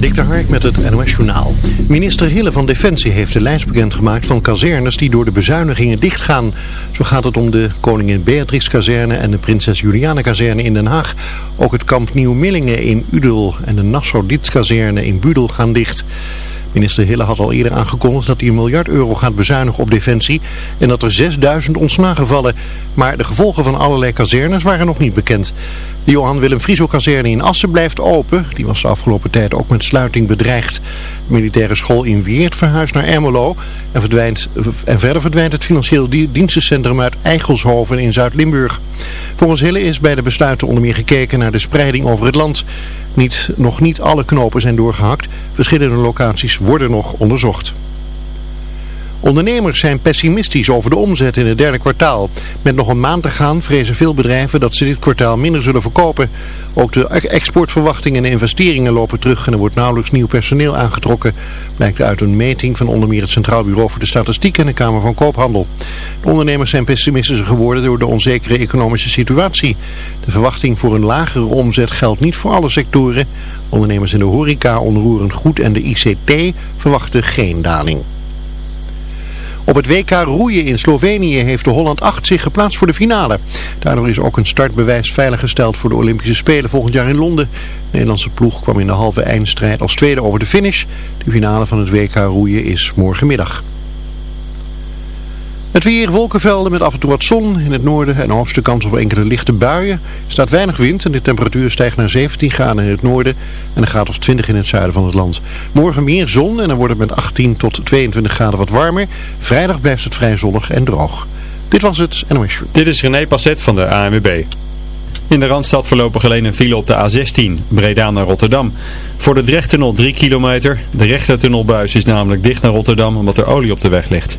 Dik de Hark met het NOS Journaal. Minister Hille van Defensie heeft de lijst bekendgemaakt van kazernes die door de bezuinigingen dichtgaan. Zo gaat het om de Koningin Beatrix kazerne en de Prinses Juliana kazerne in Den Haag. Ook het kamp Nieuw-Millingen in Udel en de Nassau-Dietz kazerne in Budel gaan dicht. Minister Hille had al eerder aangekondigd dat hij een miljard euro gaat bezuinigen op defensie en dat er 6000 ontslagen vallen. Maar de gevolgen van allerlei kazernes waren nog niet bekend. De Johan Willem Frieso kazerne in Assen blijft open. Die was de afgelopen tijd ook met sluiting bedreigd. De militaire school in Weert verhuist naar Ermelo en, verdwijnt, en verder verdwijnt het financieel dienstencentrum uit Eigelshoven in Zuid-Limburg. Volgens Hille is bij de besluiten onder meer gekeken naar de spreiding over het land. Niet, nog niet alle knopen zijn doorgehakt. Verschillende locaties worden nog onderzocht. Ondernemers zijn pessimistisch over de omzet in het derde kwartaal. Met nog een maand te gaan vrezen veel bedrijven dat ze dit kwartaal minder zullen verkopen. Ook de exportverwachtingen en investeringen lopen terug en er wordt nauwelijks nieuw personeel aangetrokken. Blijkt uit een meting van onder meer het Centraal Bureau voor de Statistiek en de Kamer van Koophandel. De ondernemers zijn pessimistischer geworden door de onzekere economische situatie. De verwachting voor een lagere omzet geldt niet voor alle sectoren. Ondernemers in de horeca, onroerend goed en de ICT verwachten geen daling. Op het WK roeien in Slovenië heeft de Holland 8 zich geplaatst voor de finale. Daardoor is ook een startbewijs veiliggesteld voor de Olympische Spelen volgend jaar in Londen. De Nederlandse ploeg kwam in de halve eindstrijd als tweede over de finish. De finale van het WK roeien is morgenmiddag. Het weer, wolkenvelden met af en toe wat zon. In het noorden en oosten kans op enkele lichte buien. Er staat weinig wind en de temperatuur stijgt naar 17 graden in het noorden en een graad of 20 in het zuiden van het land. Morgen meer zon en dan wordt het met 18 tot 22 graden wat warmer. Vrijdag blijft het vrij zonnig en droog. Dit was het NOS Show. Dit is René Passet van de ANWB. In de Randstad voorlopig alleen een file op de A16, Breda naar Rotterdam. Voor de Drechttunnel 3 kilometer. De rechtertunnelbuis is namelijk dicht naar Rotterdam omdat er olie op de weg ligt.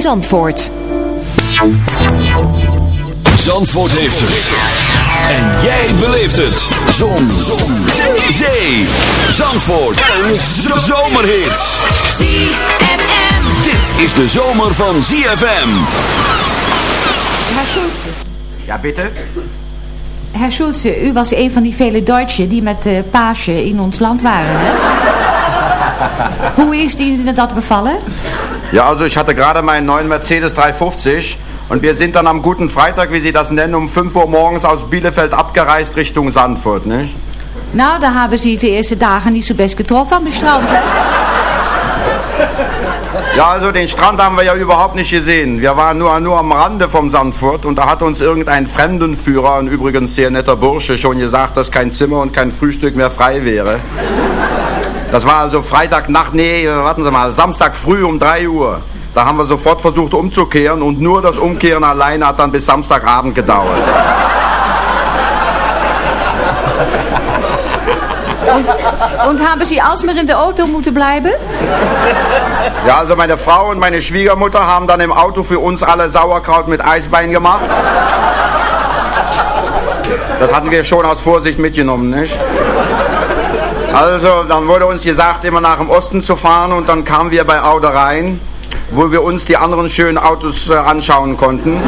Zandvoort. Zandvoort heeft het. En jij beleeft het. Zon. Zon. Zee. Zee. Zandvoort. Een zomerhit. ZFM. Dit is de zomer van ZFM. Herr Schulze. Ja, bitte? Herr Schulze, u was een van die vele Duitsen die met uh, Paasje in ons land waren, hè? Hoe is Ihnen dat bevallen? Ja, also ich hatte gerade meinen neuen Mercedes 350 und wir sind dann am guten Freitag, wie Sie das nennen, um 5 Uhr morgens aus Bielefeld abgereist Richtung Sandfurt, nicht? Nou, dan hebben Sie de eerste dagen niet zo best getroffen de strand, hè? Ja, also den Strand haben wir ja überhaupt nicht gesehen. Wir waren nur, nur am Rande vom Sandfurt und da hat uns irgendein Fremdenführer, ein übrigens sehr netter Bursche, schon gesagt, dass kein Zimmer und kein Frühstück mehr frei wäre. Das war also Freitagnacht, nee, warten Sie mal, Samstag früh um 3 Uhr. Da haben wir sofort versucht umzukehren und nur das Umkehren alleine hat dann bis Samstagabend gedauert. Und, und haben Sie alsmaar in der Auto moeten bleiben? Ja, also meine Frau und meine Schwiegermutter haben dann im Auto für uns alle Sauerkraut mit Eisbein gemacht. Das hatten wir schon aus Vorsicht mitgenommen, nicht? Also, dann wurde uns gesagt, immer nach dem Osten zu fahren und dann kamen wir bei Aude rein, wo wir uns die anderen schönen Autos äh, anschauen konnten.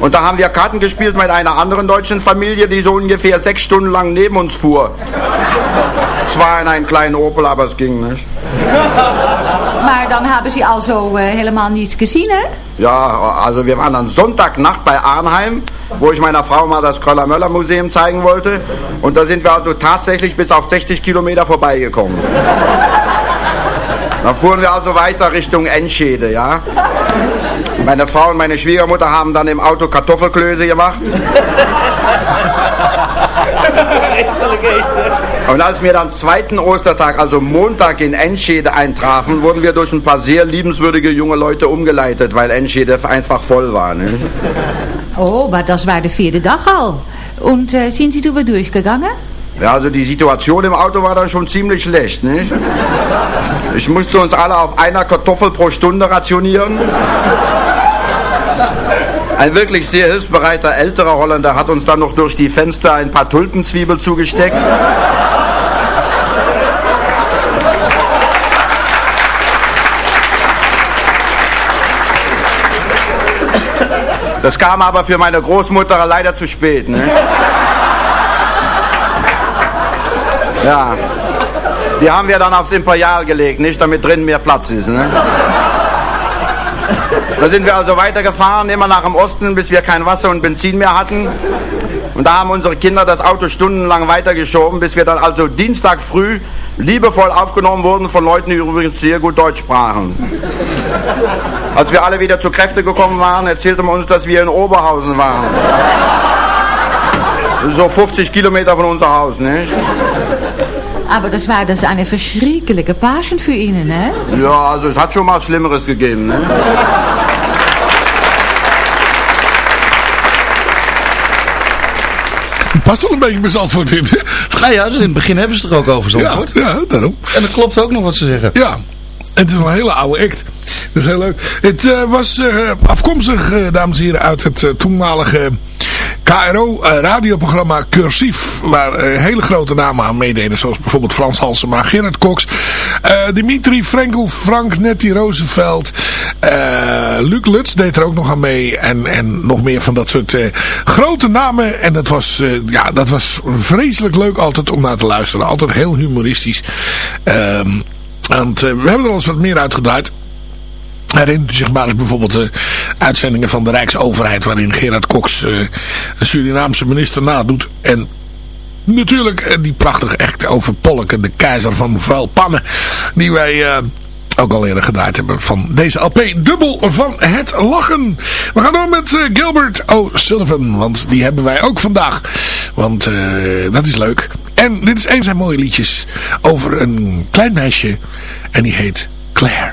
Und da haben wir Karten gespielt mit einer anderen deutschen Familie, die so ungefähr sechs Stunden lang neben uns fuhr. Zwar in einen kleinen Opel, aber es ging nicht. Maar dan hebben ze also eh, helemaal niets gezien, hè? Ja, also wir waren dann Sonntagnacht bei Arnheim, wo ich meiner Frau mal das Kröller-Möller-Museum zeigen wollte. Und da sind wir also tatsächlich bis auf 60 Kilometer vorbeigekommen. Da fuhren wir also weiter Richtung Enschede, ja. Meine Frau und meine Schwiegermutter haben dann im Auto Kartoffelklöße gemacht. Und als wir dann zweiten Ostertag, also Montag in Enschede eintrafen, wurden wir durch ein paar sehr liebenswürdige junge Leute umgeleitet, weil Enschede einfach voll war. Ne? Oh, maar dat war de vierde dag al. Und äh, sind Sie drüber durchgegangen? Ja, also die Situation im Auto war dann schon ziemlich schlecht, nicht? Ich musste uns alle auf einer Kartoffel pro Stunde rationieren. Ein wirklich sehr hilfsbereiter älterer Holländer hat uns dann noch durch die Fenster ein paar Tulpenzwiebel zugesteckt. Das kam aber für meine Großmutter leider zu spät. Ne? Ja. Die haben wir dann aufs Imperial gelegt, nicht damit drin mehr Platz ist. Ne? Da sind wir also weitergefahren, immer nach dem Osten, bis wir kein Wasser und Benzin mehr hatten. Und da haben unsere Kinder das Auto stundenlang weitergeschoben, bis wir dann also Dienstag früh liebevoll aufgenommen wurden von Leuten, die übrigens sehr gut Deutsch sprachen. Als wir alle wieder zu Kräfte gekommen waren, erzählte man uns, dass wir in Oberhausen waren. So 50 Kilometer von unser Haus, nicht? Aber das war dus eine verschrikkelijke Pasen für Ihnen, hè? Ja, also es hat schon mal Schlimmeres gegeben, ne? Past wel een beetje bij Zandvoort in. Nou ja, dus in het begin hebben ze het er ook over Zandvoort. Ja, ja, daarom. En dat klopt ook nog wat ze zeggen. Ja, het is een hele oude act. Dat is heel leuk. Het eh, was eh, afkomstig, eh, dames en heren, uit het eh, toenmalige KRO eh, radioprogramma Cursief. Waar eh, hele grote namen aan meededen. Zoals bijvoorbeeld Frans Halsema, Gerard Cox, eh, Dimitri Frenkel, Frank Nettie Roosevelt. Luc Lutz deed er ook nog aan mee. En, en nog meer van dat soort grote namen. En dat was, ja, dat was vreselijk leuk altijd om naar te luisteren. Altijd heel humoristisch. Ehm, want we hebben er al eens wat meer uitgedraaid. Herinnert u zich maar eens bijvoorbeeld de uitzendingen van de Rijksoverheid waarin Gerard Cox eh, een Surinaamse minister nadoet. En natuurlijk eh, die prachtige echt over Polken, de keizer van vuilpannen, die wij... eh, ook al eerder gedraaid hebben van deze LP. Dubbel van het lachen. We gaan door met eh, Gilbert O'Sullivan. Want die hebben wij ook vandaag. Want eh, dat is leuk. En dit is een zijn mooie liedjes over een klein meisje. En die heet Claire.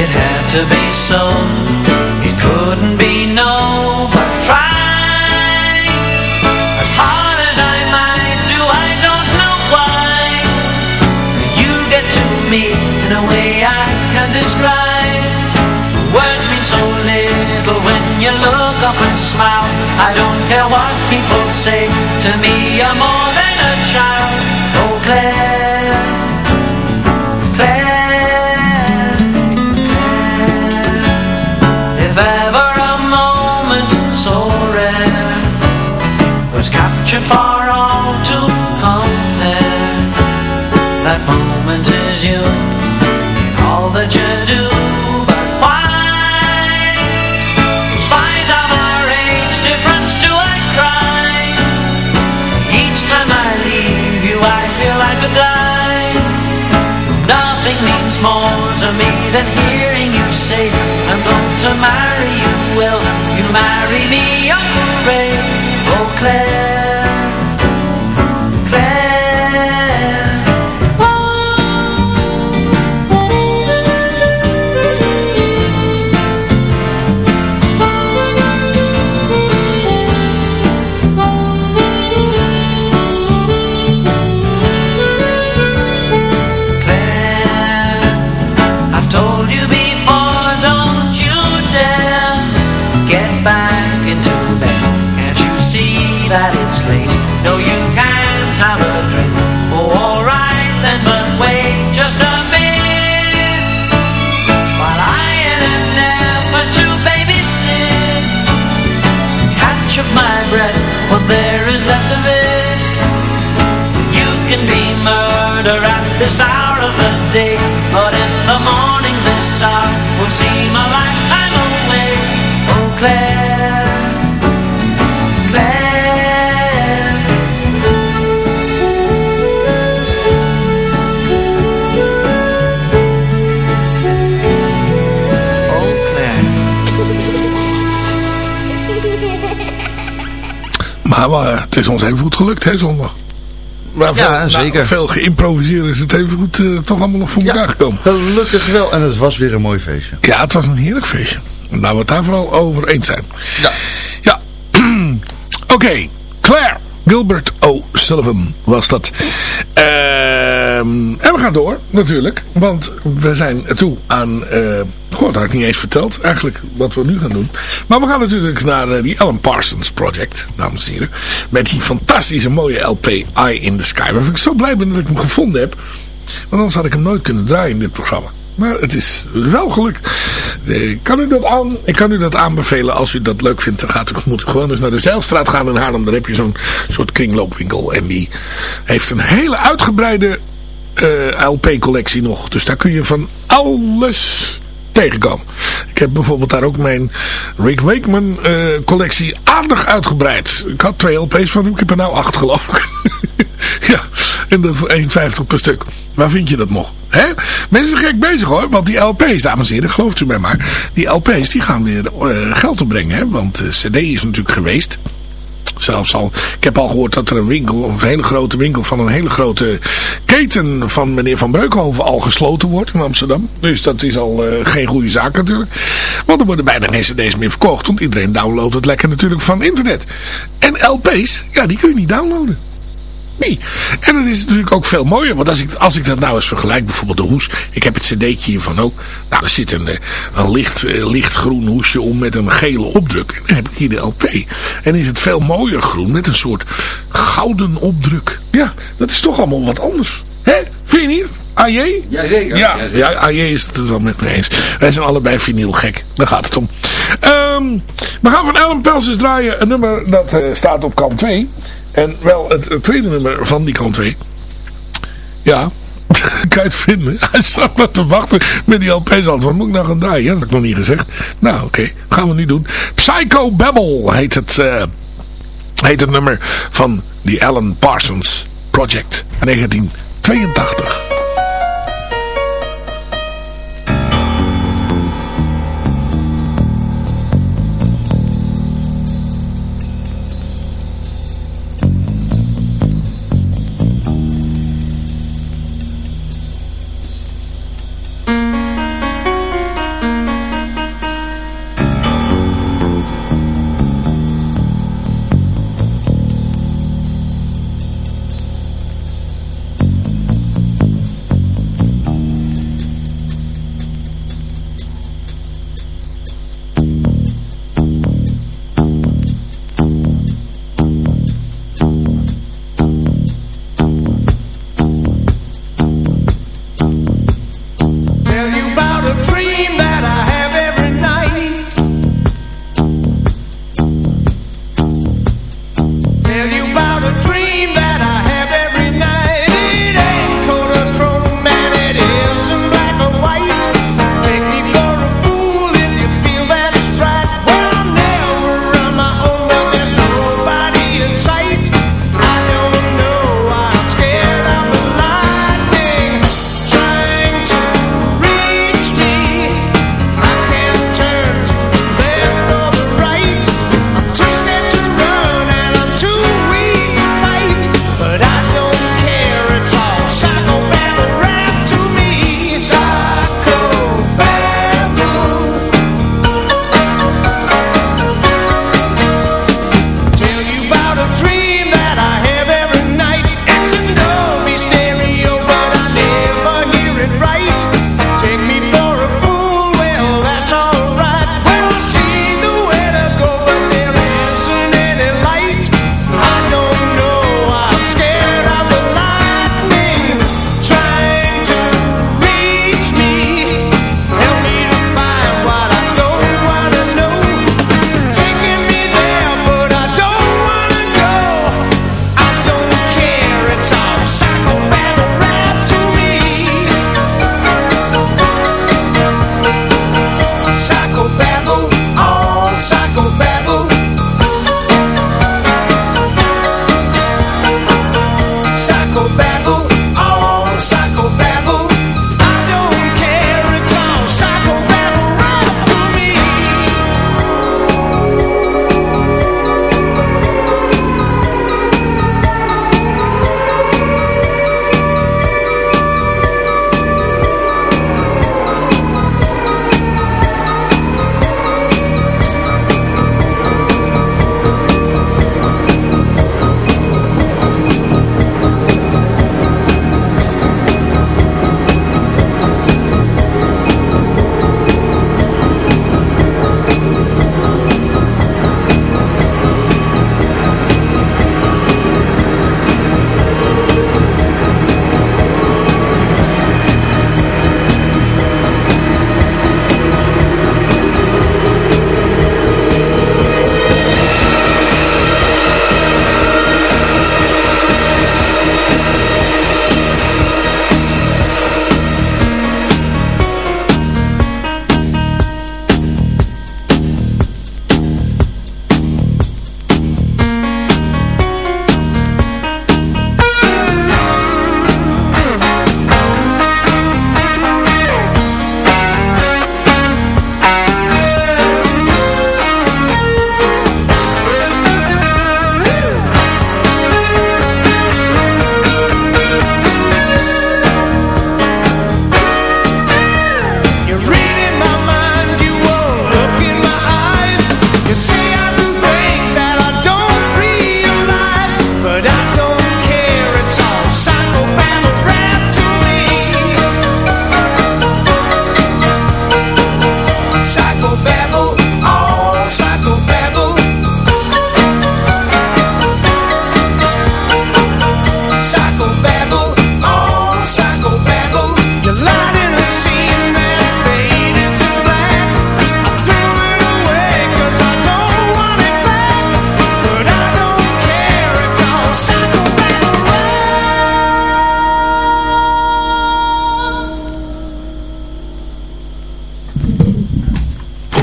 It had to be so. It couldn't be no, but try as hard as I might do. I don't know why you get to me in a way I can't describe. Words mean so little when you look up and smile. I don't care what people say to me. You're more than a child. Oh, Claire. Marry me, Uncle Ray. Oh, Claire, murder at this hour of the day, but in the morning this hour will seem a lifetime away. Oh, Claire, Claire. Oh, Claire. Maar, maar het is ons even goed gelukt, hè, zondag. Maar veel, Ja, nou, zeker. veel geïmproviseerd is het even goed eh, toch allemaal nog voor elkaar gekomen. Gelukkig wel. En het was weer een mooi feestje. Ja, het was een heerlijk feestje. Laten we het daar vooral over eens zijn. Ja. Ja. Oké. Claire Gilbert O'Sullivan was dat. Ehm, en we gaan door, natuurlijk. Want we zijn toe aan... eh goh, dat had ik niet eens verteld. Eigenlijk wat we nu gaan doen. Maar we gaan natuurlijk naar eh, die Alan Parsons Project, dames en heren. Met die fantastische mooie LP Eye in the Sky. Waar ik zo blij ben dat ik hem gevonden heb. Want anders had ik hem nooit kunnen draaien in dit programma. Maar het is wel gelukt. Eh, kan u dat aan, ik kan u dat aanbevelen als u dat leuk vindt. Dan gaat u, moet gewoon eens naar de Zeilstraat gaan in Haarlem. Daar heb je zo'n soort kringloopwinkel. En die heeft een hele uitgebreide eh, LP-collectie nog. Dus daar kun je van alles tegenkomen. Ik heb bijvoorbeeld daar ook mijn Rick Wakeman eh, aardig uitgebreid. Ik had twee LP's van hem. Ik heb er nou acht geloof ik. ja, en dat voor 1,50 per stuk. Waar vind je dat nog? Hè? Mensen zijn gek bezig hoor. Want die LP's, dames en heren, gelooft u mij maar. Die LP's die gaan weer eh, geld opbrengen. Hè? Want CD is natuurlijk geweest. Zelfs al, ik heb al gehoord dat er een winkel, of een hele grote winkel van een hele grote keten van meneer Van Breukhoven al gesloten wordt in Amsterdam. Dus dat is al eh, geen goede zaak natuurlijk. Want er worden bijna geen cd's meer verkocht, want iedereen downloadt het lekker natuurlijk van internet. En LP's, ja die kun je niet downloaden. Nee. En dat is natuurlijk ook veel mooier. Want als ik, als ik dat nou eens vergelijk, bijvoorbeeld de hoes. Ik heb het cd'tje hiervan ook. Nou, er zit een, eh, een licht, eh, lichtgroen hoesje om met een gele opdruk. En dan heb ik hier de LP. En is het veel mooier groen met een soort gouden opdruk. Ja, dat is toch allemaal wat anders. Hè? Vind je niet? AJ? Jazeker. Ja, ja AJ is het wel met me eens. Wij zijn allebei vinyl gek. Daar gaat het om. Ehm, we gaan van Alan Parsons draaien een nummer dat eh, staat op kant 2. En wel het, tweede nummer van die kant 2. Ja, kan je het vinden? Hij zat maar te wachten met die LP's altijd. Wat moet ik nou gaan draaien? Ja, dat heb ik nog niet gezegd. Nou, oké. Gaan we nu doen. Psycho Babble heet het, eh, heet het nummer van die Alan Parsons Project 1982.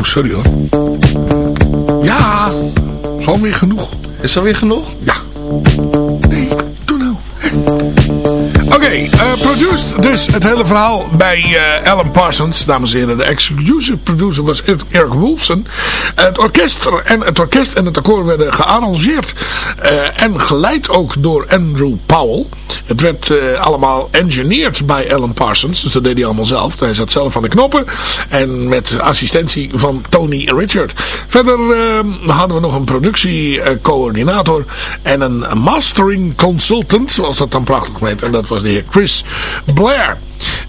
Sorry hoor. Ja, is alweer genoeg. Is dat weer genoeg? Ja. Nee. Oké, eh, produced dus het hele verhaal bij eh, Alan Parsons. Dames en heren, de exclusive producer was Eric Wolfson. Het orkest en het, orkest en het akkoord werden gearrangeerd eh, en geleid ook door Andrew Powell. Het werd eh, allemaal engineered bij Alan Parsons. Dus dat deed hij allemaal zelf. Hij zat zelf aan de knoppen. En met assistentie van Tony Richard. Verder eh, hadden we nog een productiecoördinator. en een mastering consultant. Zoals dat dan prachtig heet. En dat was de Chris Blair.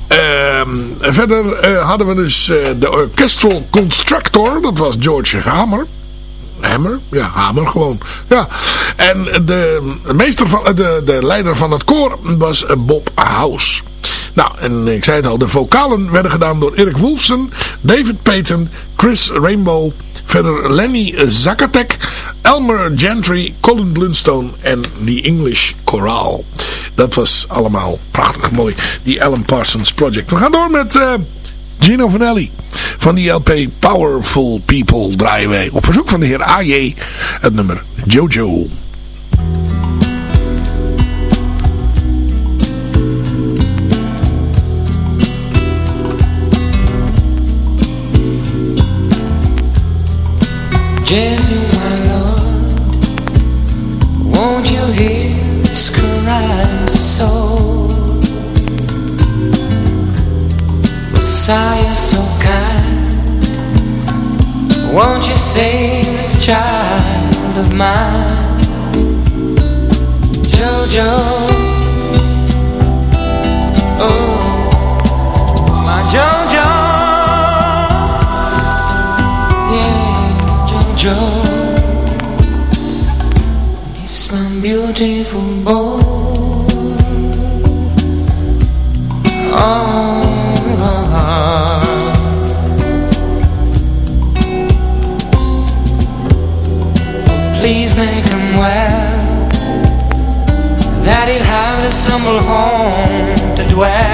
Ehm, verder eh, hadden we dus de orchestral constructor. Dat was George Hamer. Hammer? Ja, Hamer gewoon. Ja. En de, meester van, de, de leider van het koor was Bob House. Nou, en ik zei het al, de vocalen werden gedaan door Erik Wolfson, David Payton, Chris Rainbow, verder Lenny Zakatek, Elmer Gentry, Colin Blunstone en The English Choral. Dat was allemaal prachtig mooi, die Alan Parsons Project. We gaan door met... Uh, Gino Vanelli. Van die LP Powerful People draaien op verzoek van de heer AJ het nummer Jojo. Child of mine? Jojo, Joe He's my beautiful boy. Oh, Please make him well. That he'll have this humble home to dwell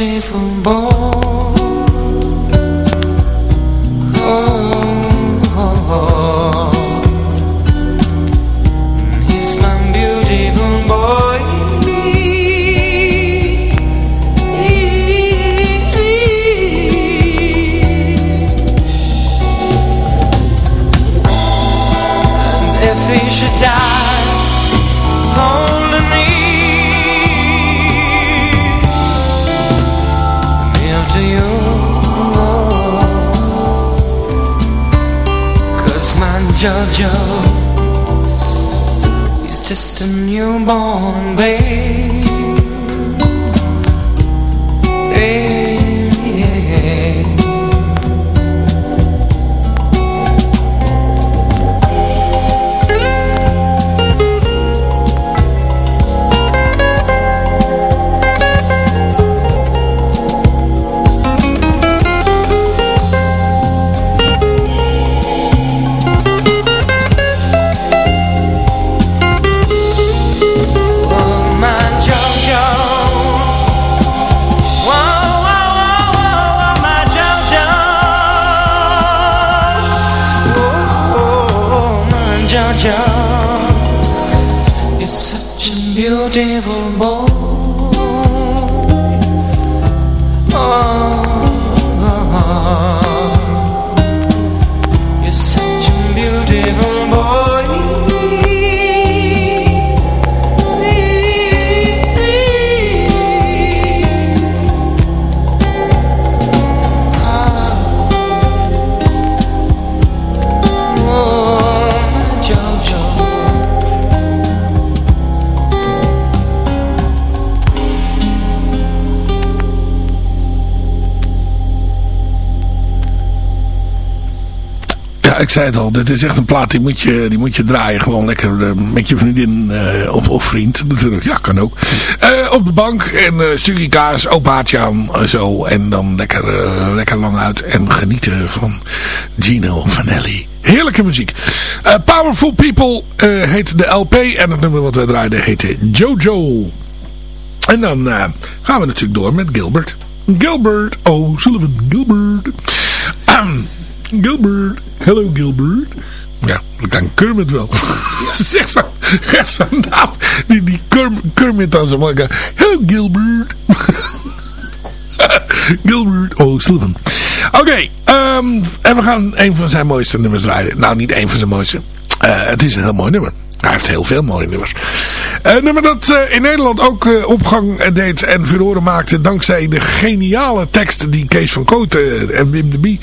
beautiful boy Jojo He's just a newborn babe. Al. Dit is echt een plaat die moet je, die moet je draaien. Gewoon lekker eh, met je vriendin eh, of, vriend. Natuurlijk, ja, kan ook. Eh, op de bank en eh stukje kaas, open haartje aan. zo. En dan lekker, lekker lang uit. En genieten van Gino Vanelli. Heerlijke muziek. Powerful People heet de LP. En het nummer wat wij draaiden heette Jojo. En dan gaan we natuurlijk door met Gilbert. Gilbert O'Sullivan. Gilbert. Ahem. Gilbert. Hello Gilbert. Ja, ik dan Kermit wel. Zeg zo, echt zo'n naam. Die, die Kerm- Kermit dan zo mooi. Hello Gilbert. Gilbert O'Sullivan. Oké, ehm, en we gaan een van zijn mooiste nummers draaien. Nou, niet een van zijn mooiste. Eh, het is een heel mooi nummer. Hij heeft heel veel mooie nummers. Een nummer dat eh, in Nederland ook eh, opgang eh, deed en furoren maakte dankzij de geniale tekst die Kees van Kooten en Wim de Bie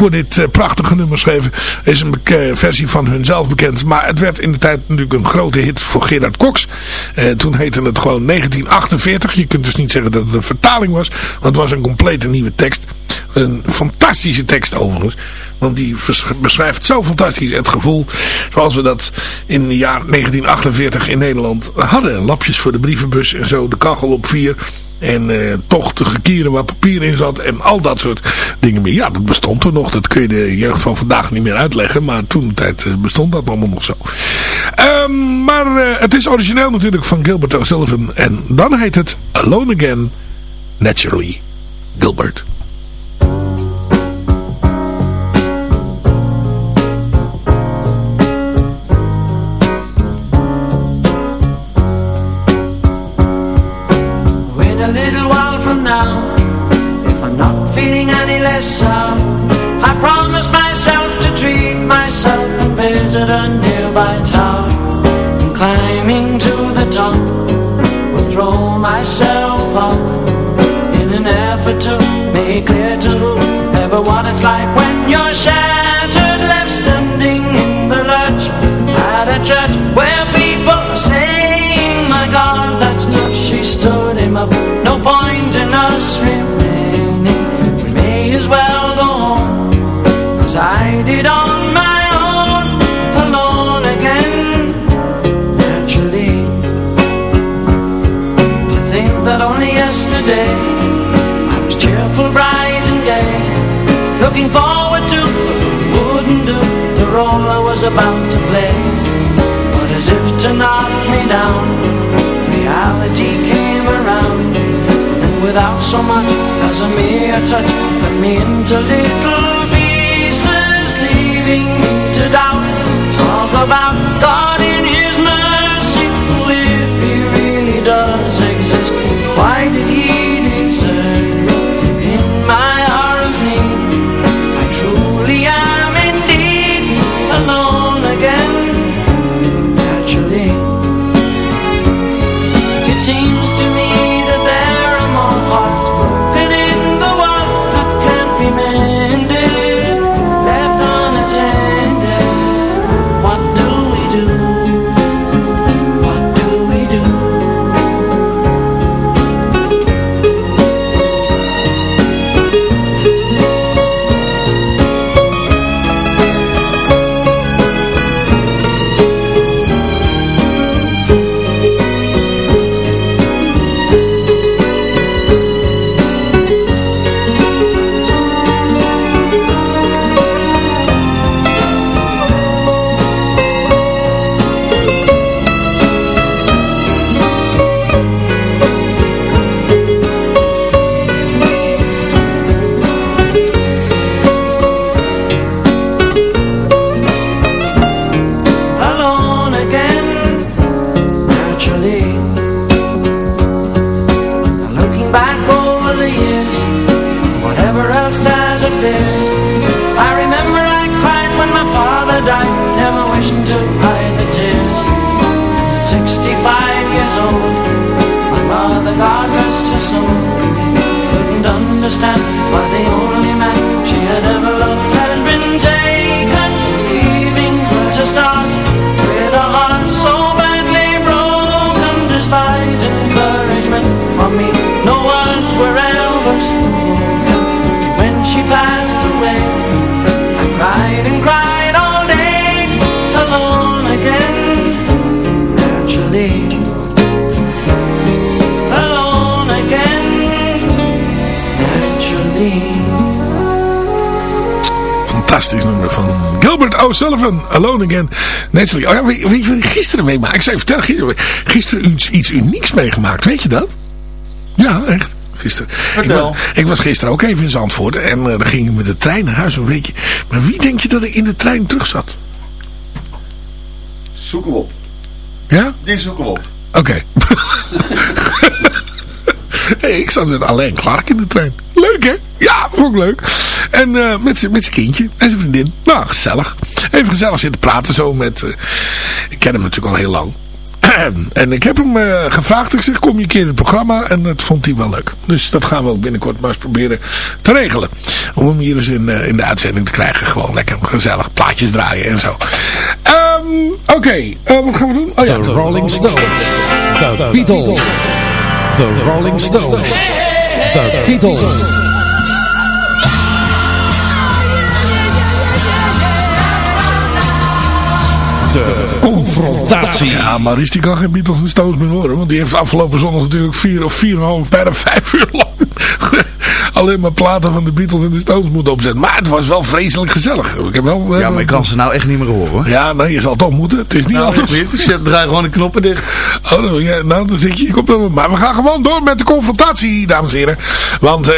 voor dit eh, prachtige nummer schreven. Is een versie van hunzelf bekend. Maar het werd in de tijd natuurlijk een grote hit voor Gerard Cox. Eh, toen heette het gewoon 1948. Je kunt dus niet zeggen dat het een vertaling was. Want het was een complete nieuwe tekst. Een fantastische tekst overigens. Want die beschrijft zo fantastisch het gevoel zoals we dat in het jaar 1948 in Nederland hadden. Lapjes voor de brievenbus en zo, de kachel op vier. En eh, toch de gekieren waar papier in zat en al dat soort dingen meer. Ja, dat bestond toen nog. Dat kun je de jeugd van vandaag niet meer uitleggen. Maar toen de tijd eh, bestond dat allemaal nog zo. Ehm, maar eh, het is origineel natuurlijk van Gilbert O'Sullivan. En dan heet het Alone Again, Naturally, Gilbert. Sound I promise myself to treat myself And visit a nearby tower And climbing to the top Will throw myself off In an effort to make clear to whoever what it's like When you're shattered Left standing in the lurch At a church where people are saying My God, that's tough. She stood him up. No so much as a mere touch Cut me into little about God my mother, God rest her soul, couldn't understand why the only man she had ever Fantastisch nummer van Gilbert O'Sullivan, Alone Again. Naturally. Oh ja, weet, je wat ik gisteren meemaakte? Ik zei vertellen, gisteren, gisteren iets, iets unieks meegemaakt. Weet je dat? Ja, echt. Gisteren. Ik was, ik was gisteren ook even in Zandvoort. En uh, dan ging ik met de trein naar huis een weekje. Maar wie denk je dat ik in de trein terug zat? Zoek hem op. Ja? Die zoeken we op. Oké. Okay. hey, ik zat met Alain Clark in de trein. Leuk hè? Ja, vond ik leuk. En uh, met zijn kindje en zijn vriendin. Nou, gezellig. Even gezellig zitten praten zo met... Uh, ik ken hem natuurlijk al heel lang. en ik heb hem uh, gevraagd. Ik zeg, kom je een keer in het programma. En dat vond hij wel leuk. Dus dat gaan we ook binnenkort maar eens proberen te regelen. Om hem hier eens in, in de uitzending te krijgen. Gewoon lekker gezellig plaatjes draaien en zo. Um, Oké, wat gaan we doen? Oh ja. The Rolling Stones. The Beatles. The Rolling Stones. The Beatles. De confrontatie. Ja, Maurice die kan geen Beatles en Stones meer horen. Want die heeft afgelopen zondag natuurlijk vier of vier en half, bijna vijf uur lang alleen maar platen van de Beatles en de Stones moeten opzetten. Maar het was wel vreselijk gezellig. Ik heb wel, ja, maar ik kan ze nou echt niet meer horen. Ja, nee, je zal toch moeten. Het is niet nou, anders. Ik zet, draai gewoon de knoppen dicht. Oh, nou, nou dan zit je, je komt Maar we gaan gewoon door met de confrontatie, dames en heren. Want... Uh,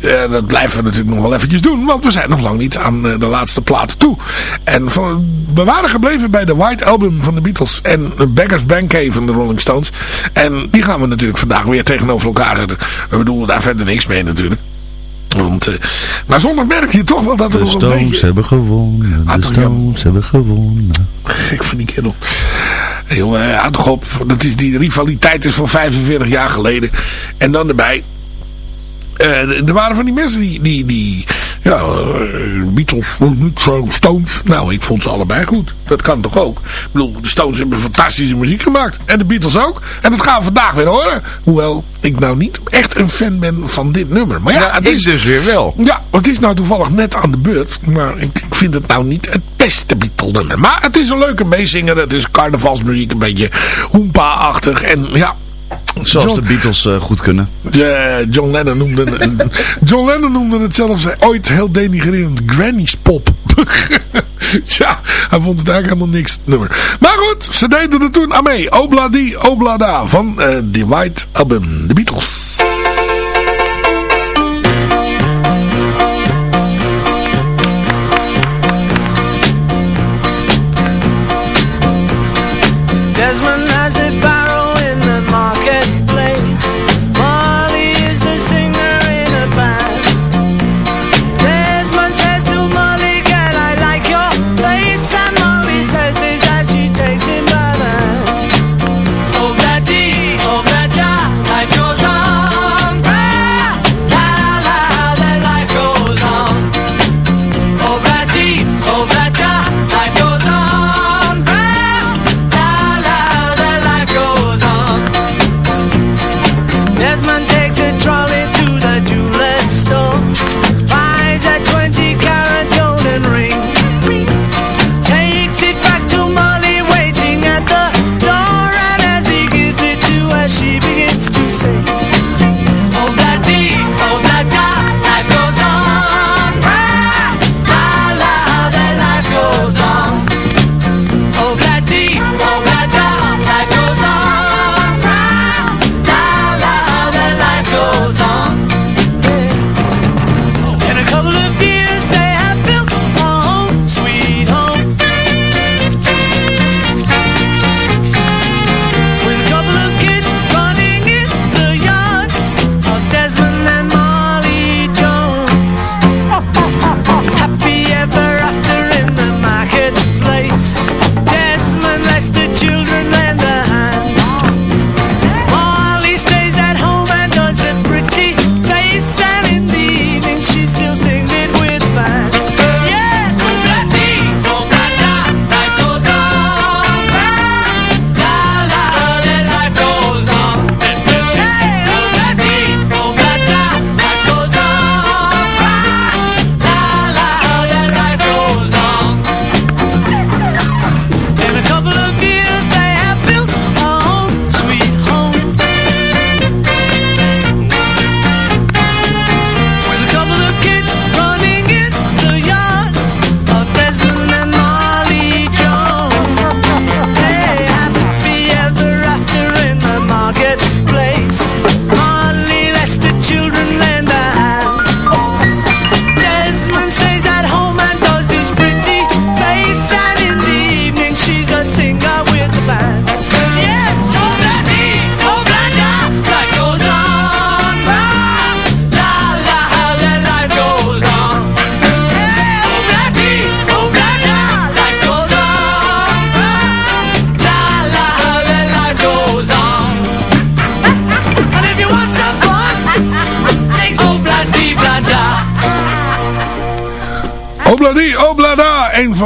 uh, dat blijven we natuurlijk nog wel eventjes doen. Want we zijn nog lang niet aan uh, de laatste platen toe. En van, we waren gebleven bij de White Album van de Beatles. En de Beggars Banquet van de Rolling Stones. En die gaan we natuurlijk vandaag weer tegenover elkaar zetten. We bedoelen daar verder niks mee natuurlijk. Want, uh, maar zondag merk je toch wel dat er de nog een Stones beetje... hebben gewonnen. Ah, de Stones hebben gewonnen. Gek van die kerel. Hey, jongen, houd toch op. Dat is, die rivaliteit is van 45 jaar geleden. En dan erbij... Uh, er waren van die mensen die, die, die ja, uh, Beatles, niet zo, Stones. Nou, ik vond ze allebei goed. Dat kan toch ook? Ik bedoel, de Stones hebben fantastische muziek gemaakt. En de Beatles ook. En dat gaan we vandaag weer horen. Hoewel ik nou niet echt een fan ben van dit nummer. Maar ja, ja het is dus weer wel. Ja, het is nou toevallig net aan de beurt. Maar ik, ik vind het nou niet het beste Beatle nummer. Maar het is een leuke meezinger. Het is carnavalsmuziek, een beetje hoempa-achtig. En ja, Zoals John, de Beatles uh, goed kunnen. Uh, John Lennon noemde John Lennon noemde het zelfs ooit heel denigrerend Granny's Pop. Tja, hij vond het eigenlijk helemaal niks nummer. Maar goed, ze deden er toen aan mee. Obladi Oblada van uh, The White Album, de Beatles.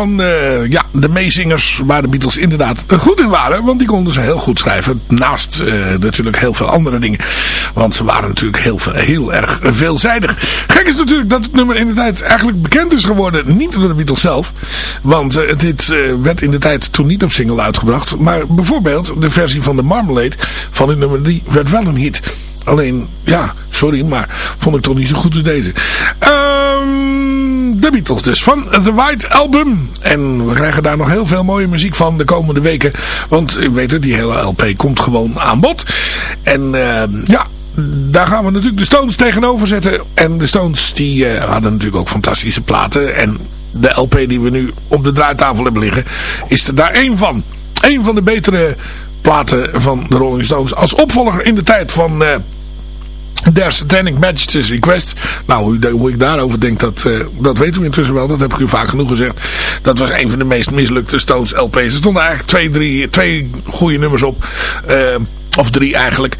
Van eh, ja, de meezingers waar de Beatles inderdaad goed in waren. Want die konden ze heel goed schrijven. Naast eh, natuurlijk heel veel andere dingen. Want ze waren natuurlijk heel, heel erg veelzijdig. Gek is natuurlijk dat het nummer in de tijd eigenlijk bekend is geworden. Niet door de Beatles zelf. Want eh, dit werd in de tijd toen niet op single uitgebracht. Maar bijvoorbeeld de versie van de Marmalade van dit nummer die werd wel een hit. Alleen, ja, sorry, maar vond ik toch niet zo goed als deze. Ehm, de Beatles dus, van The White Album. En we krijgen daar nog heel veel mooie muziek van de komende weken. Want, u weet het, die hele LP komt gewoon aan bod. En ehm, ja, daar gaan we natuurlijk de Stones tegenover zetten. En de Stones die eh, hadden natuurlijk ook fantastische platen. En de LP die we nu op de draaitafel hebben liggen, is er daar één van. Eén van de betere platen van de Rolling Stones. Als opvolger in de tijd van... Uh, Their Satanic Majesty's Request. Nou, hoe, hoe, ik daarover denk, dat, uh, dat weten we intussen wel. Dat heb ik u vaak genoeg gezegd. Dat was een van de meest mislukte Stones LP's. Er stonden eigenlijk twee, drie, twee goede nummers op. Uh, of drie eigenlijk.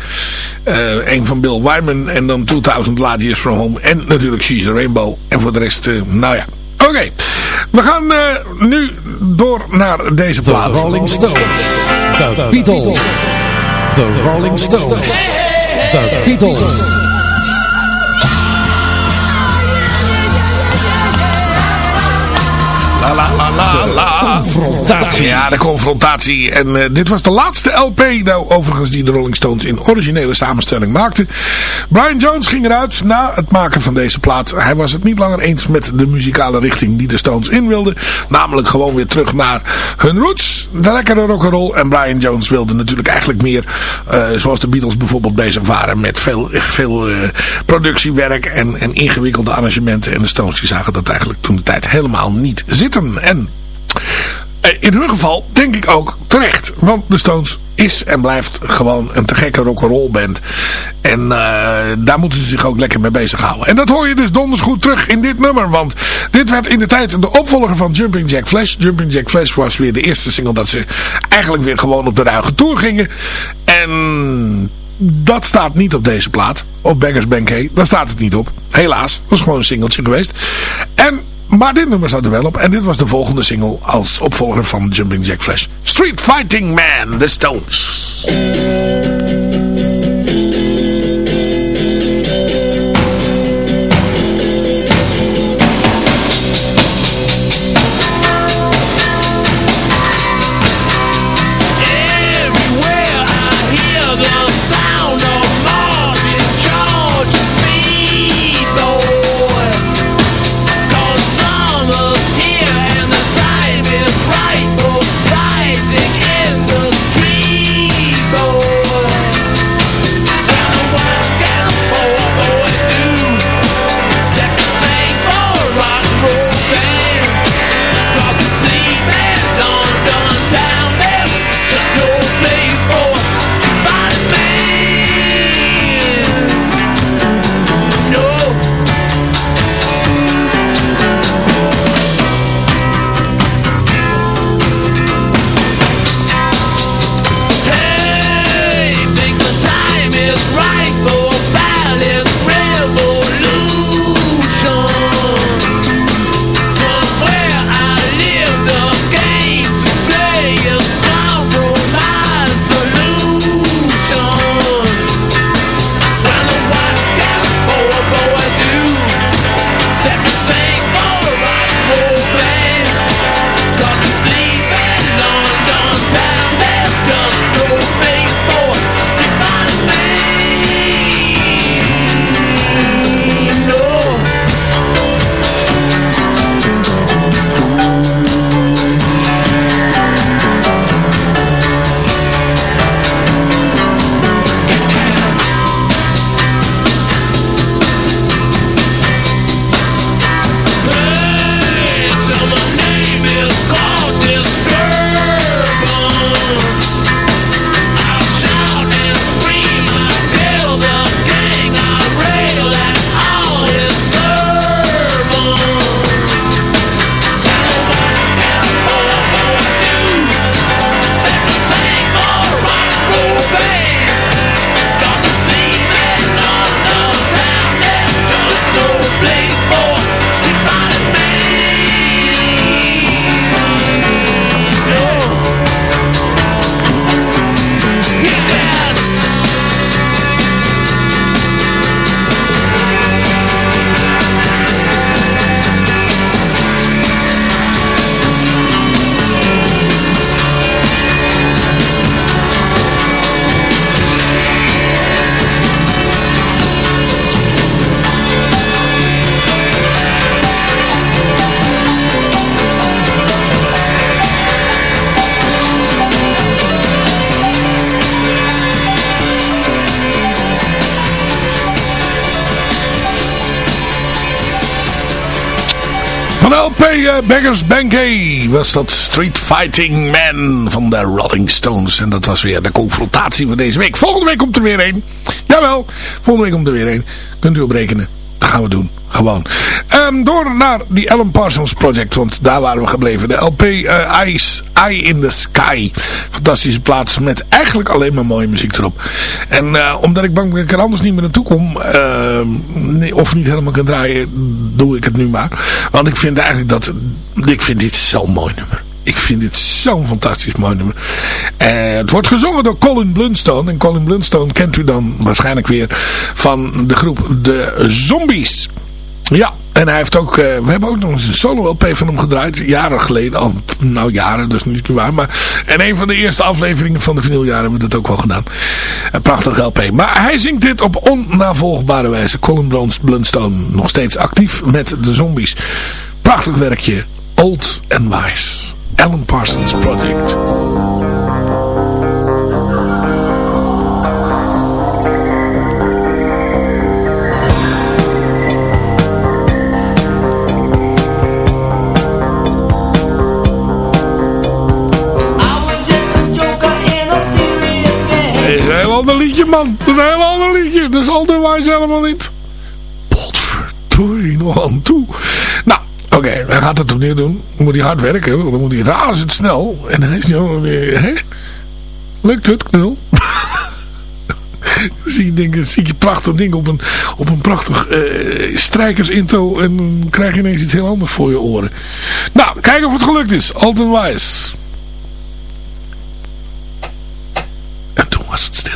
Uh, een van Bill Wyman en dan 2000 Light Years From Home. En natuurlijk She's a Rainbow. En voor de rest, nou ja. Oké, okay. we gaan nu door naar deze plaat. The Rolling Stones. The Beatles. The Rolling Stones. The Beatles. La la la la la. Confrontatie. Ja, de confrontatie. En uh, dit was de laatste LP, nou overigens, die de Rolling Stones in originele samenstelling maakten. Brian Jones ging eruit na het maken van deze plaat. Hij was het niet langer eens met de muzikale richting die de Stones in wilden. Namelijk gewoon weer terug naar hun roots. De lekkere rock'n'roll. En Brian Jones wilde natuurlijk eigenlijk meer, uh, zoals de Beatles bijvoorbeeld bezig waren, met veel, veel uh, productiewerk en, en ingewikkelde arrangementen. En de Stones die zagen dat eigenlijk toen de tijd helemaal niet zitten. En in hun geval denk ik ook terecht. Want de Stones is en blijft gewoon een te gekke rock'n'roll band. En uh, daar moeten ze zich ook lekker mee bezighouden. En dat hoor je dus donders goed terug in dit nummer. Want dit werd in de tijd de opvolger van Jumping Jack Flash. Jumping Jack Flash was weer de eerste single dat ze eigenlijk weer gewoon op de ruige tour gingen. En dat staat niet op deze plaat. Op Beggars Banquet. Daar staat het niet op. Helaas. Dat was gewoon een singeltje geweest. En maar dit nummer staat er wel op. En dit was de volgende single als opvolger van Jumping Jack Flash. Street Fighting Man, The Stones. Eh, Beggars Banquet was dat Street Fighting Man van de Rolling Stones. En dat was weer de confrontatie van deze week. Volgende week komt er weer een. Jawel, volgende week komt er weer een. Kunt u op rekenen. Dat gaan we doen. Gewoon. Ehm, door naar die Alan Parsons Project. Want daar waren we gebleven. De LP eh, Ice, Eye in the Sky. Fantastische plaats met eigenlijk alleen maar mooie muziek erop. En eh, omdat ik bang ben dat ik er anders niet meer naartoe kom. ehm, of niet helemaal kan draaien. Doe ik het nu maar. Want ik vind eigenlijk dat... Ik vind dit zo'n mooi nummer. Ik vind dit zo'n fantastisch mooi nummer. Eh, het wordt gezongen door Colin Blunstone. En Colin Blunstone kent u dan waarschijnlijk weer van de groep De Zombies. Ja, en hij heeft ook, eh, we hebben ook nog eens een solo LP van hem gedraaid. Jaren geleden, al, nou jaren, dus niet waar. Maar, en een van de eerste afleveringen van de vinyljaren hebben we dat ook wel gedaan. Een prachtig LP. Maar hij zingt dit op onnavolgbare wijze. Colin Blunstone, nog steeds actief met de zombies. Prachtig werkje. Old and Wise. Alan Parsons Project. Man. Dat is een heel ander liedje. Dat is altijd Wise helemaal niet. Potverdorie, nog aan toe. Nou, oké, hij gaat het opnieuw doen. Dan moet hij hard werken, want dan moet hij razendsnel. En dan is hij ook weer, hè? Lukt het, knul? zie je, zie je prachtig ding op een, op een prachtig eh strijkersinto en dan krijg je ineens iets heel anders voor je oren. Nou, kijken of het gelukt is. Alton Wise. En toen was het stil.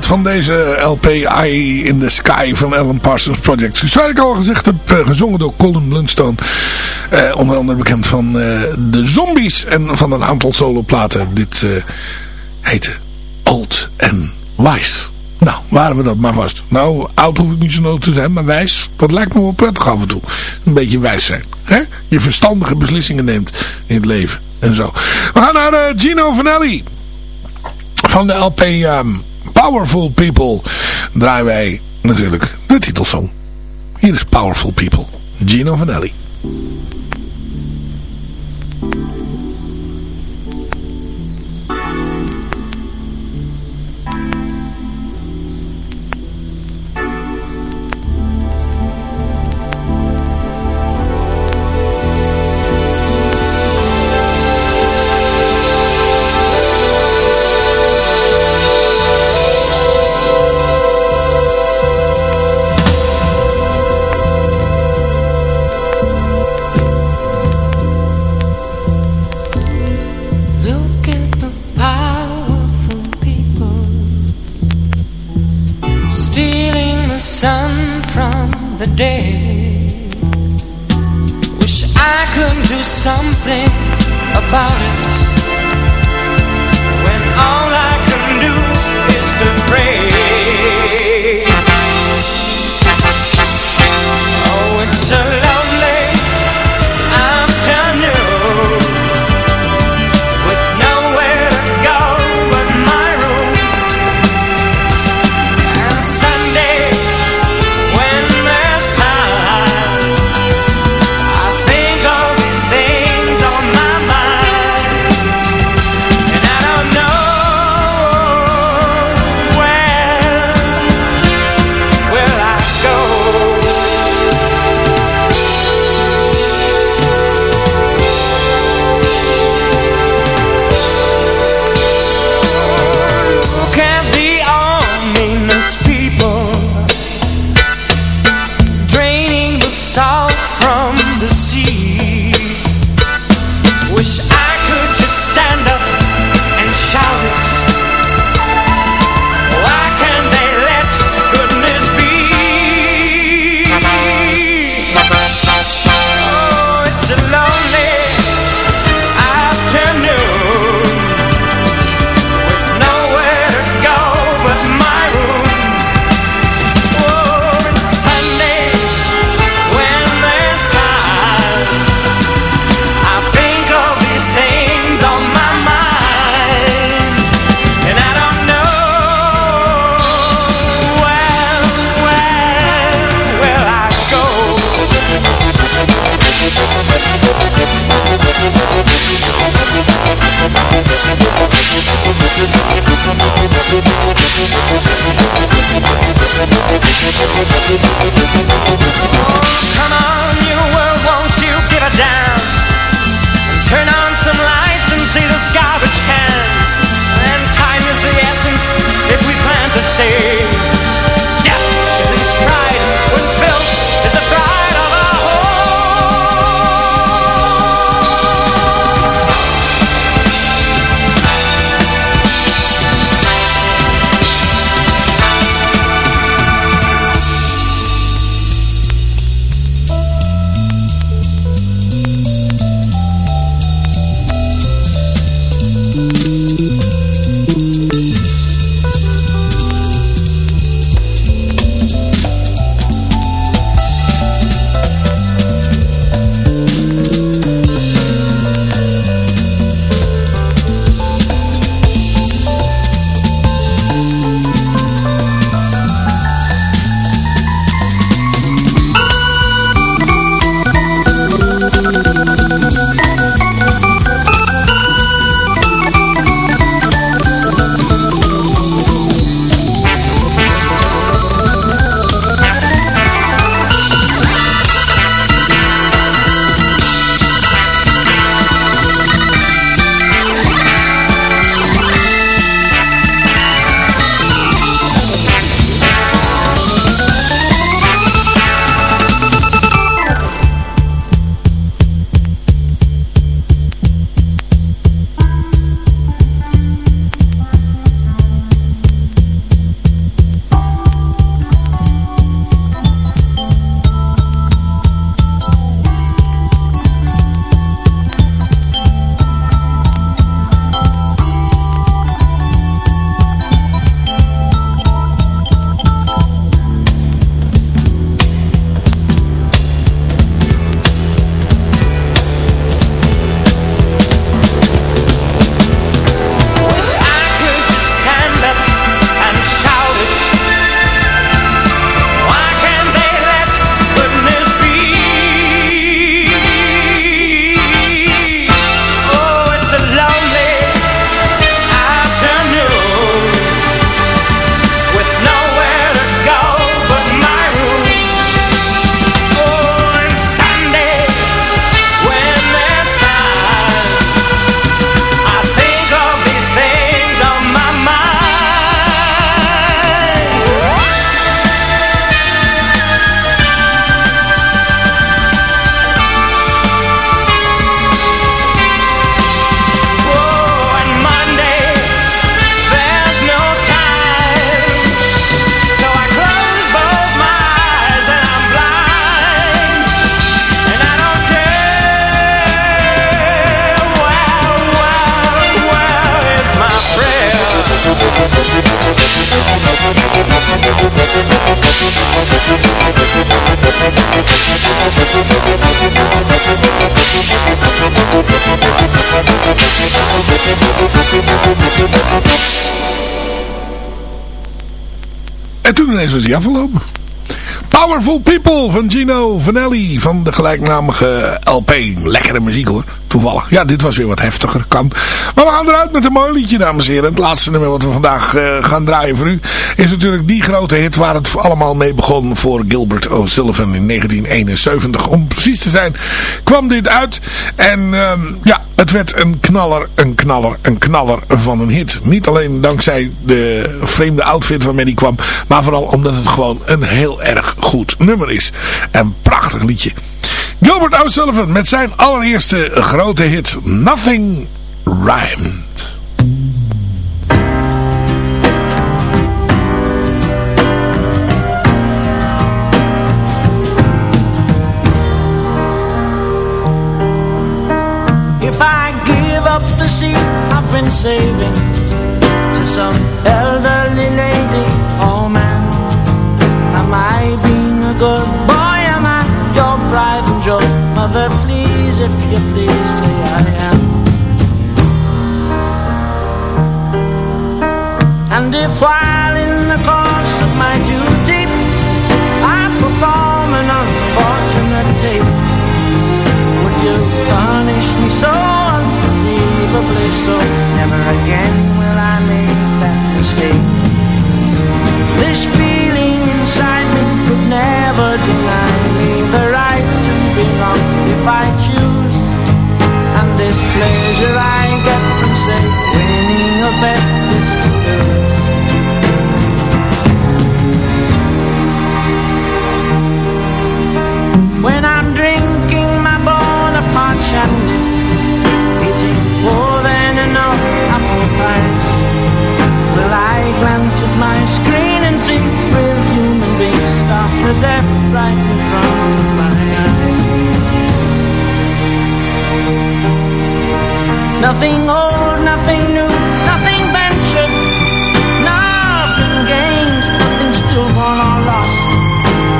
Van deze LP Eye in the Sky van Alan Parsons Project. Zoals ik al gezegd heb, eh, gezongen door Colin Blunstone. Eh, onder andere bekend van eh, de Zombies en van een aantal soloplaten. Dit eh heette Old and Wise. Nou, waren we dat maar vast. Nou, oud hoef ik niet zo nodig te zijn, maar wijs, dat lijkt me wel prettig af en toe. Een beetje wijs zijn. Hè? Je verstandige beslissingen neemt in het leven. En zo. We gaan naar eh, Gino Vanelli. Van de LP ehm, Powerful People draaien wij natuurlijk de titelsong. Hier is Powerful People. Gino Vanelli. Was hij afgelopen. Powerful People van Gino Vanelli van de gelijknamige LP. Lekkere muziek hoor, toevallig. Ja, dit was weer wat heftiger, kan. Maar we gaan eruit met een mooi liedje, dames en heren. Het laatste nummer wat we vandaag eh, gaan draaien voor u... is natuurlijk die grote hit waar het allemaal mee begon voor Gilbert O'Sullivan in 1971. Om precies te zijn kwam dit uit. En ehm, ja, het werd een knaller, een knaller, een knaller van een hit. Niet alleen dankzij de vreemde outfit waarmee die kwam... maar vooral omdat het gewoon een heel erg goed nummer is. Een prachtig liedje. Gilbert O'Sullivan met zijn allereerste grote hit Nothing Rhymed. Saving to some so? Never again will I make that mistake. My screen and see real human beings. Starved to death right in front of my eyes. Nothing old, nothing new, nothing ventured Nothing gained, nothing stillborn or lost.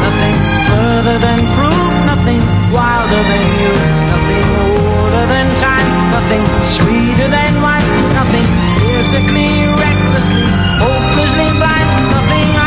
Nothing further than proof, nothing wilder than you. Nothing older than time, nothing sweeter than wine Nothing physically, hopelessly blind Nothing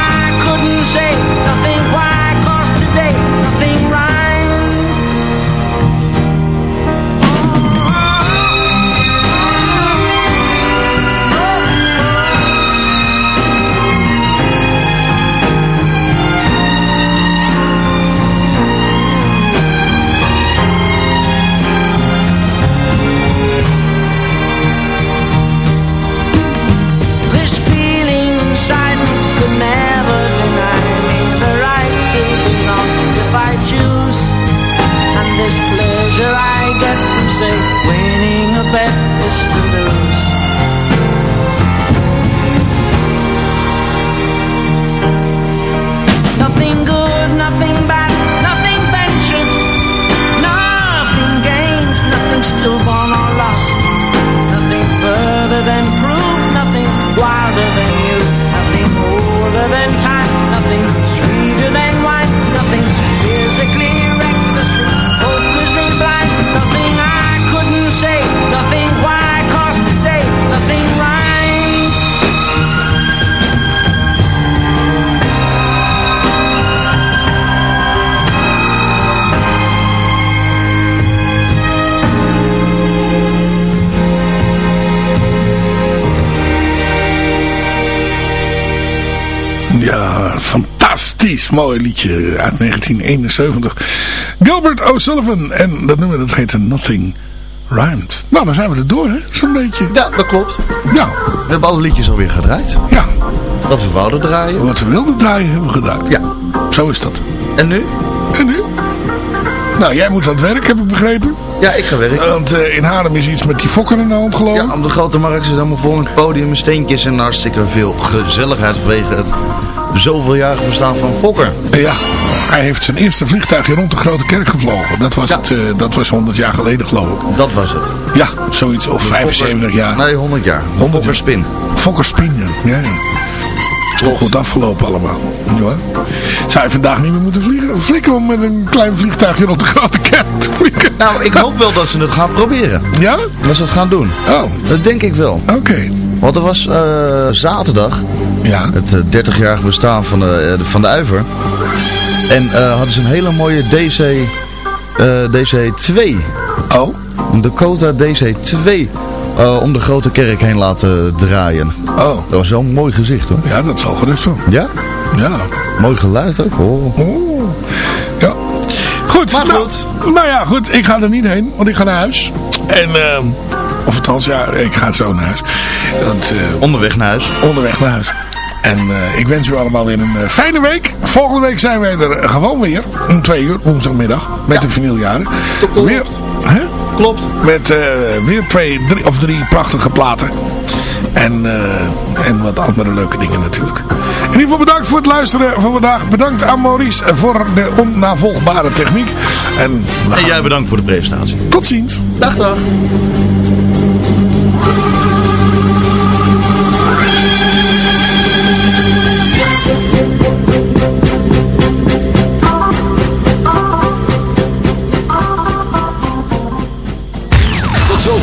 fantastisch mooi liedje uit 1971. Gilbert O'Sullivan en dat nummer dat heette Nothing Rhymed. Nou, dan zijn we er door, hè? Zo'n beetje. Ja, dat klopt. Ja. We hebben alle liedjes alweer gedraaid. Ja. Wat we wouden draaien. Wat we wilden draaien hebben we gedraaid. Ja. Zo is dat. En nu? En nu? Nou, jij moet aan het werk, heb ik begrepen. Ja, ik ga werken. Want eh, in Haarlem is iets met die fokker in de hand geloof ik. Ja, op de grote markt zit helemaal vol met podium, steentjes en hartstikke veel gezelligheid vanwege het zoveeljarig bestaan van Fokker. Ja, hij heeft zijn eerste vliegtuigje rond de Grote Kerk gevlogen. Dat was, het, eh, dat was 100 jaar geleden geloof ik. Dat was het. Ja, zoiets. Of De 75 Fokker- jaar. Nee, 100 jaar. 100 Fokker Spin. Fokker Spin, ja. ja. ja. is toch goed afgelopen allemaal. Ja. Zou je vandaag niet meer moeten vliegen? Flikken om met een klein vliegtuigje rond de grote kern te vliegen. Nou, ik hoop wel dat ze het gaan proberen. Ja? Dat ze het gaan doen. Oh. Dat denk ik wel. Oké. Want er was eh, zaterdag ja. het uh, 30-jarig bestaan van de, uh, van de Uiver. En uh, hadden ze een hele mooie DC, DC2. Oh. Een Dakota DC2 uh, om de grote kerk heen laten draaien. Oh. Dat was zo'n mooi gezicht hoor. Ja, dat zal gerust zo. Ja? Ja. Mooi geluid ook. Oh. oh. Ja. Goed. Maar nou, goed. Nou ja, goed. Ik ga er niet heen, want ik ga naar huis. En, uh, of althans, ja, ik ga zo naar huis. Uh, onderweg naar huis. Onderweg naar huis. En uh, ik wens u allemaal weer een uh, fijne week. Volgende week zijn wij er gewoon weer. Om twee uur, woensdagmiddag. Met ja. de vinyljaren. Klopt. Weer, hè? Klopt. Met uh, weer twee drie, of drie prachtige platen. En, en wat andere leuke dingen natuurlijk. In ieder geval bedankt voor het luisteren van vandaag. Bedankt aan Maurice voor de onnavolgbare techniek. En, en jij bedankt voor de presentatie. Tot ziens. Dag dag.